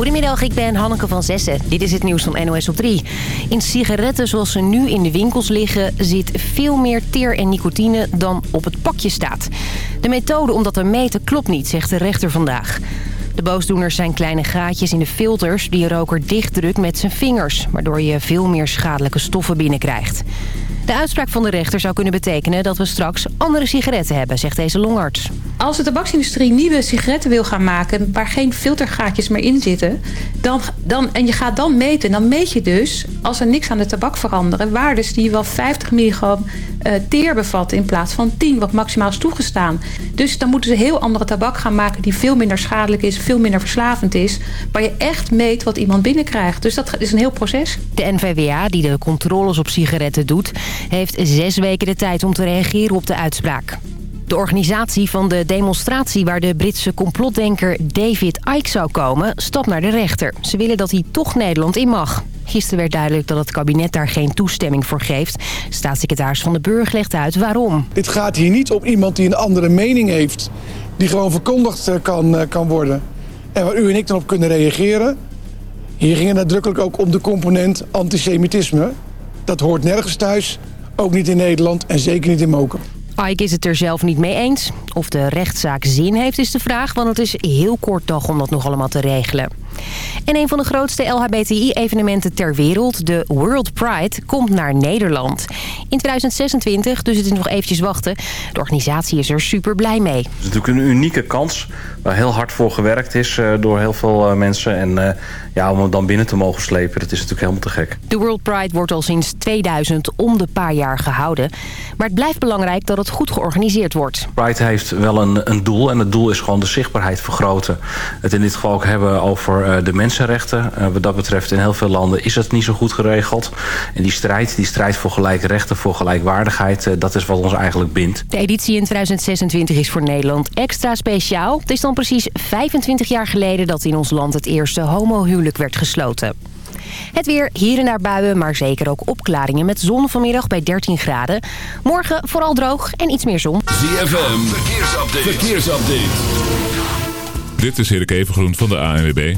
Goedemiddag, ik ben Hanneke van Zessen. Dit is het nieuws van NOS op 3. In sigaretten zoals ze nu in de winkels liggen... zit veel meer teer en nicotine dan op het pakje staat. De methode om dat te meten klopt niet, zegt de rechter vandaag. De boosdoeners zijn kleine gaatjes in de filters die een roker dichtdrukt met zijn vingers... waardoor je veel meer schadelijke stoffen binnenkrijgt. De uitspraak van de rechter zou kunnen betekenen dat we straks andere sigaretten hebben, zegt deze longarts. Als de tabaksindustrie nieuwe sigaretten wil gaan maken... waar geen filtergaatjes meer in zitten... Dan, dan, en je gaat dan meten, dan meet je dus... als er niks aan de tabak veranderen... waardes die wel 50 milligram uh, teer bevatten... in plaats van 10, wat maximaal is toegestaan. Dus dan moeten ze heel andere tabak gaan maken... die veel minder schadelijk is, veel minder verslavend is... waar je echt meet wat iemand binnenkrijgt. Dus dat is een heel proces. De NVWA, die de controles op sigaretten doet... heeft zes weken de tijd om te reageren op de uitspraak. De organisatie van de demonstratie waar de Britse complotdenker David Icke zou komen... stapt naar de rechter. Ze willen dat hij toch Nederland in mag. Gisteren werd duidelijk dat het kabinet daar geen toestemming voor geeft. Staatssecretaris Van den Burg legt uit waarom. Dit gaat hier niet om iemand die een andere mening heeft... die gewoon verkondigd eh, kan, eh, kan worden. En waar u en ik dan op kunnen reageren. Hier ging het nadrukkelijk ook om de component antisemitisme. Dat hoort nergens thuis, ook niet in Nederland en zeker niet in Moken. Ike is het er zelf niet mee eens. Of de rechtszaak zin heeft is de vraag, want het is heel kort dag om dat nog allemaal te regelen. En een van de grootste LHBTI-evenementen ter wereld, de World Pride, komt naar Nederland. In 2026, dus het is nog eventjes wachten. De organisatie is er super blij mee. Het is natuurlijk een unieke kans waar heel hard voor gewerkt is eh, door heel veel eh, mensen. En eh, ja, om hem dan binnen te mogen slepen, dat is natuurlijk helemaal te gek. De World Pride wordt al sinds 2000 om de paar jaar gehouden. Maar het blijft belangrijk dat het goed georganiseerd wordt. Pride heeft wel een, een doel en het doel is gewoon de zichtbaarheid vergroten. Het in dit geval ook hebben over de mensenrechten. wat dat betreft in heel veel landen is het niet zo goed geregeld. En die strijd, die strijd voor gelijke rechten, voor gelijkwaardigheid, dat is wat ons eigenlijk bindt. De editie in 2026 is voor Nederland extra speciaal. Het is dan precies 25 jaar geleden dat in ons land het eerste homohuwelijk werd gesloten. Het weer, hier en daar buien, maar zeker ook opklaringen met zon vanmiddag bij 13 graden. Morgen vooral droog en iets meer zon. ZFM, verkeersupdate. verkeersupdate. Dit is Erik Evengroen van de ANWB.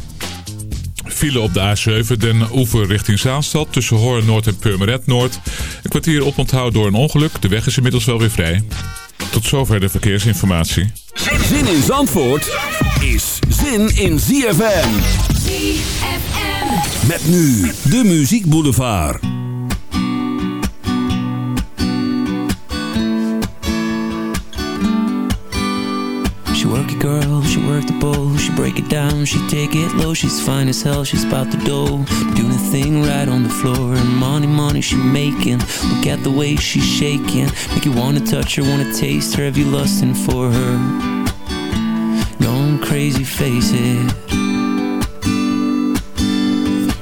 File op de A7 Den Oever richting Zaanstad tussen Hoorn Noord en Purmerend Noord. Een kwartier oponthoud door een ongeluk. De weg is inmiddels wel weer vrij. Tot zover de verkeersinformatie. Zin in Zandvoort is zin in ZFM. ZFM. Met nu de Muziek Boulevard. She work it girl, she work the bowl. She break it down, she take it low. She's fine as hell, she's about the dough. Doing a thing right on the floor. And money, money she making. Look at the way she's shaking. Make you wanna touch her, wanna taste her. Have you lusting for her? Going crazy, face it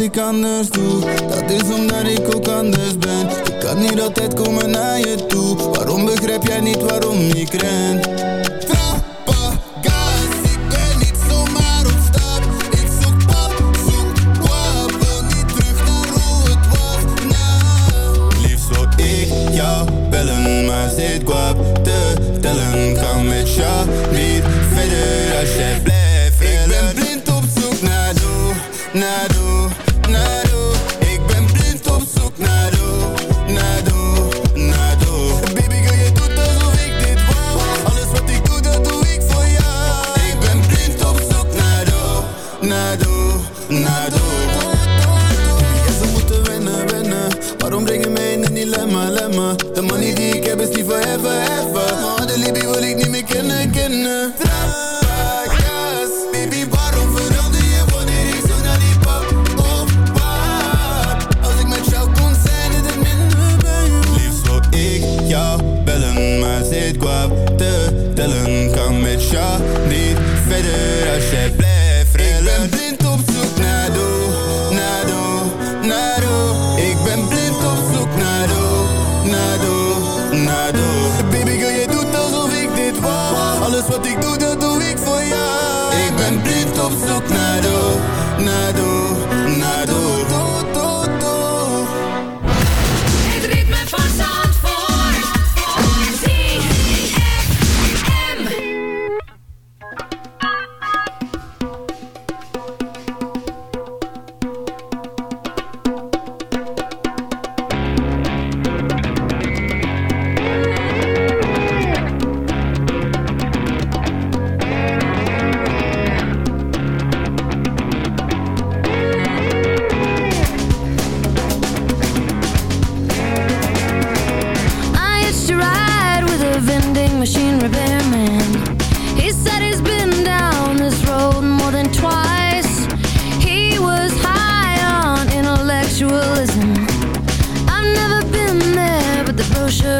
Dat is omdat ik ook anders ben. Ik kan niet altijd komen naar je toe. Waarom begrijp jij niet waarom ik rent? Trappagaas, ik ben niet zomaar op stap. Ik zoek pap, zoek pap. Wil niet terug naar hoe het was, na. Liefst ik jou bellen, maar zit kwap te tellen. Ga met jou niet verder als je blijft. Ik ben blind op zoek naar jou, naar.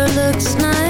looks nice.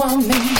want me.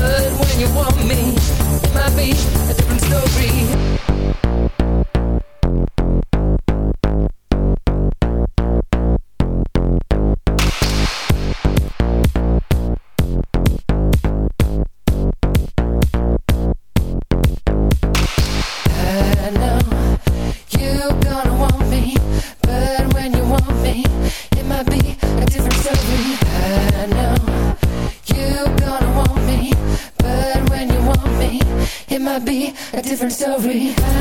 But when you want me, it might be a different story. different story.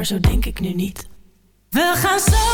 maar zo denk ik nu niet. We gaan zo.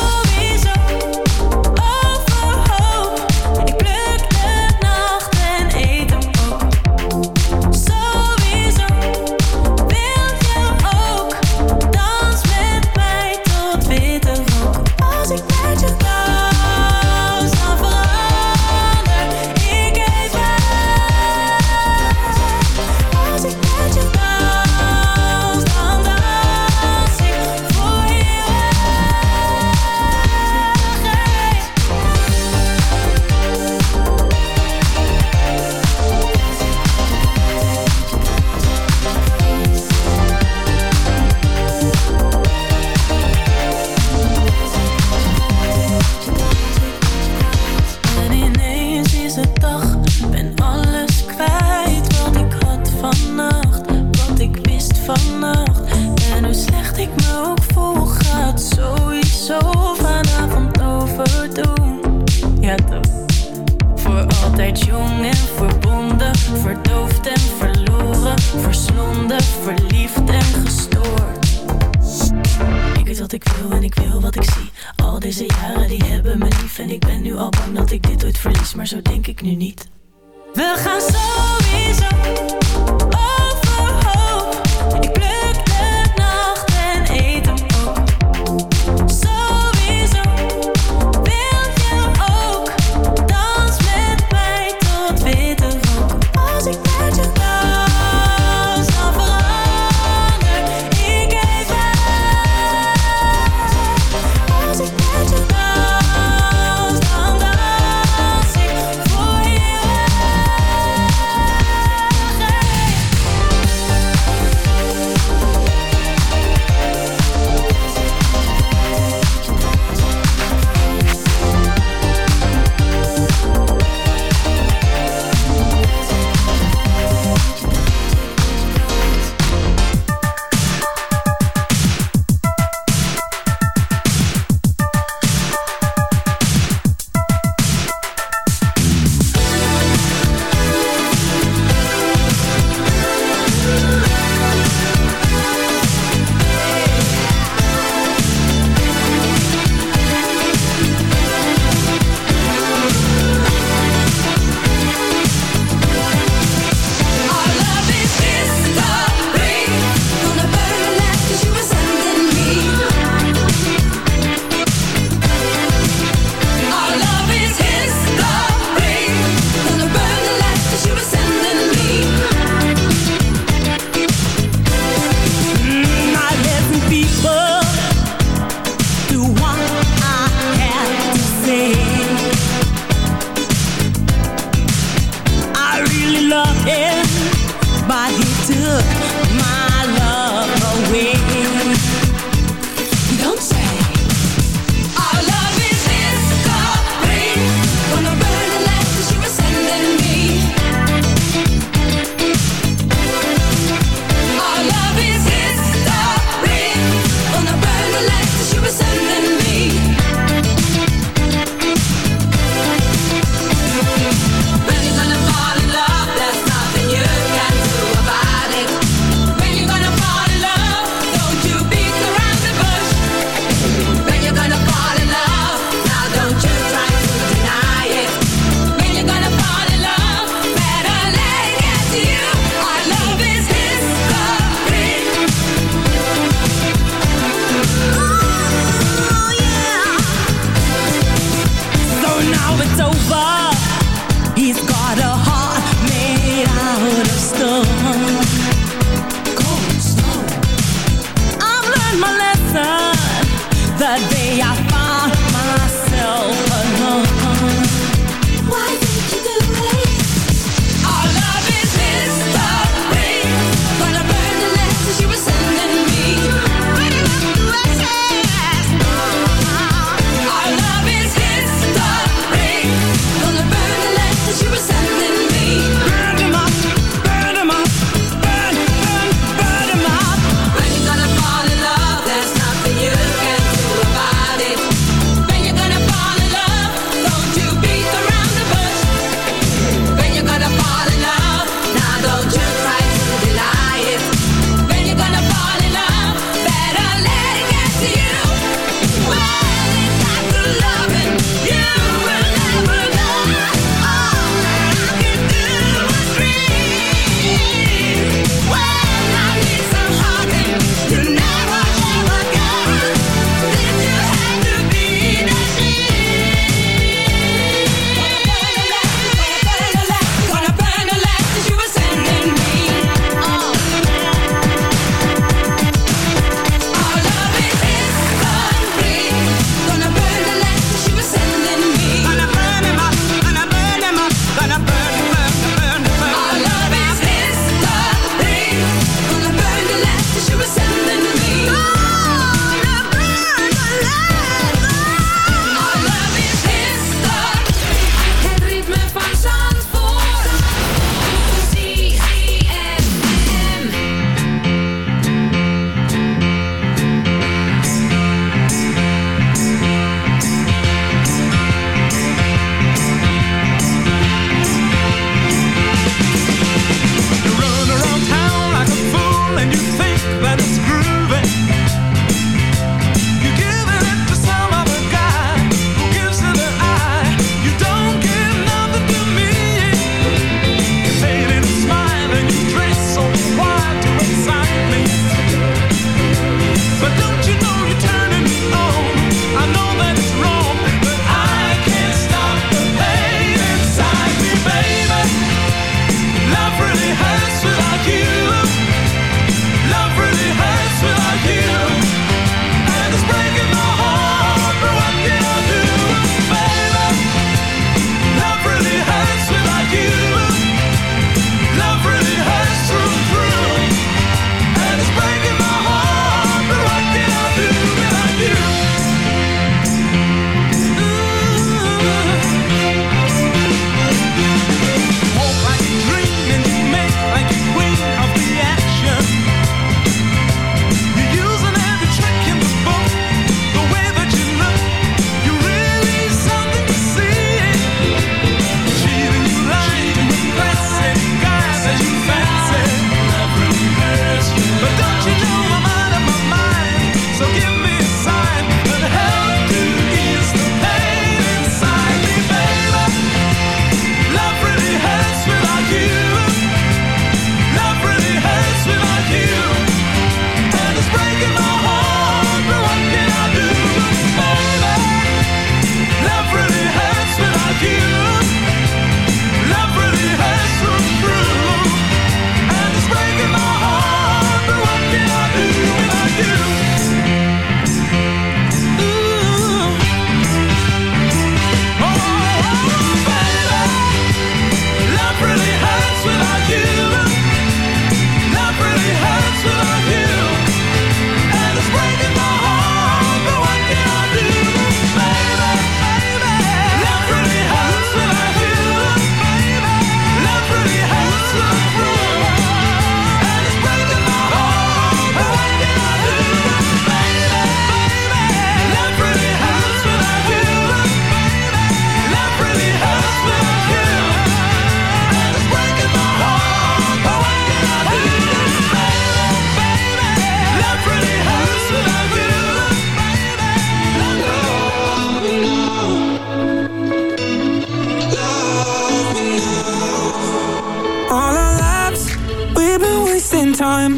time.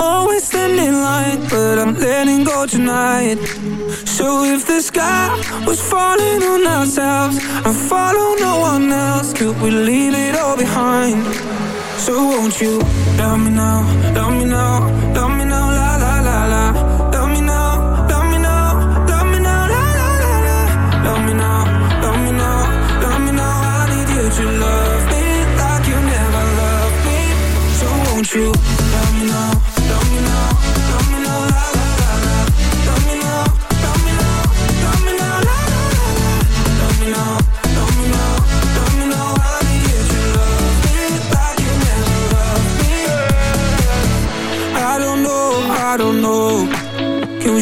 Always standing light But I'm letting go tonight. So if the sky was falling on ourselves And follow no one else Could we leave it all behind? So won't you love me now, love me now, love me now, la la la la. You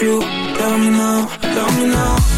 you. tell me now, Tell me now.